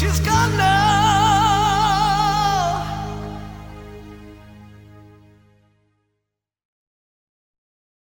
جس کا نا